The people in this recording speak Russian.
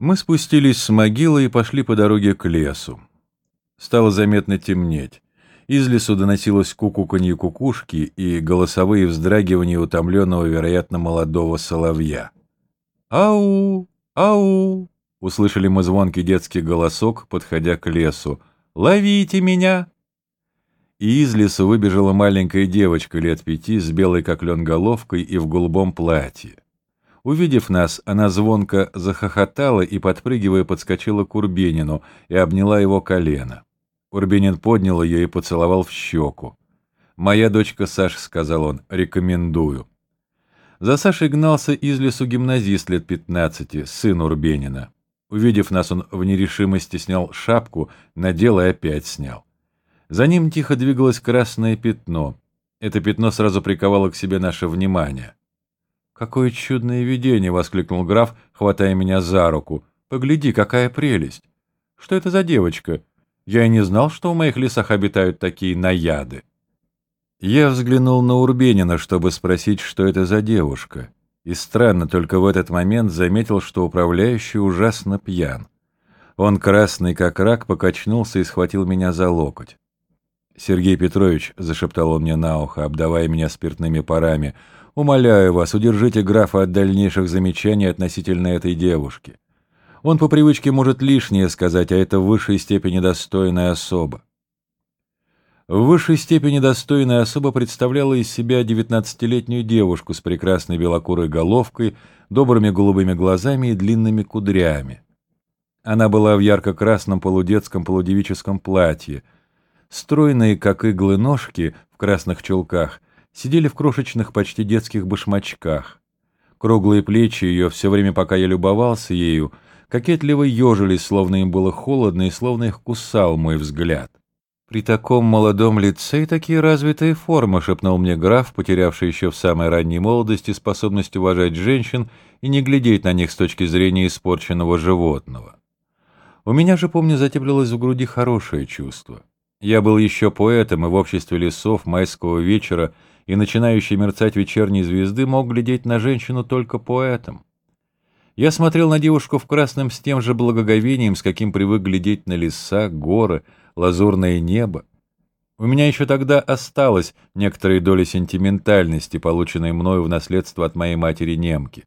Мы спустились с могилы и пошли по дороге к лесу. Стало заметно темнеть. Из лесу доносилось кукуканье кукушки и голосовые вздрагивания утомленного, вероятно, молодого соловья. «Ау! Ау!» — услышали мы звонкий детский голосок, подходя к лесу. «Ловите меня!» И из лесу выбежала маленькая девочка лет пяти с белой как лен головкой и в голубом платье. Увидев нас, она звонко захохотала и, подпрыгивая, подскочила к Урбенину и обняла его колено. Урбенин поднял ее и поцеловал в щеку. «Моя дочка Саша», — сказал он, — «рекомендую». За Сашей гнался из лесу гимназист лет пятнадцати, сын Урбенина. Увидев нас, он в нерешимости снял шапку, надел и опять снял. За ним тихо двигалось красное пятно. Это пятно сразу приковало к себе наше внимание. «Какое чудное видение!» — воскликнул граф, хватая меня за руку. «Погляди, какая прелесть! Что это за девочка? Я и не знал, что в моих лесах обитают такие наяды». Я взглянул на Урбенина, чтобы спросить, что это за девушка. И странно, только в этот момент заметил, что управляющий ужасно пьян. Он, красный как рак, покачнулся и схватил меня за локоть. «Сергей Петрович», — зашептал он мне на ухо, обдавая меня спиртными парами, — Умоляю вас, удержите графа от дальнейших замечаний относительно этой девушки. Он по привычке может лишнее сказать, а это в высшей степени достойная особа. В высшей степени достойная особа представляла из себя девятнадцатилетнюю девушку с прекрасной белокурой головкой, добрыми голубыми глазами и длинными кудрями. Она была в ярко-красном полудетском полудевическом платье. Стройные, как иглы, ножки в красных чулках — сидели в крошечных, почти детских башмачках. Круглые плечи ее, все время пока я любовался ею, кокетливо ежились, словно им было холодно и словно их кусал мой взгляд. «При таком молодом лице и такие развитые формы», — шепнул мне граф, потерявший еще в самой ранней молодости способность уважать женщин и не глядеть на них с точки зрения испорченного животного. У меня же, помню, затеплилось в груди хорошее чувство. Я был еще поэтом, и в обществе лесов майского вечера и начинающий мерцать вечерней звезды мог глядеть на женщину только поэтом. Я смотрел на девушку в красном с тем же благоговением, с каким привык глядеть на леса, горы, лазурное небо. У меня еще тогда осталось некоторые доли сентиментальности, полученной мною в наследство от моей матери-немки.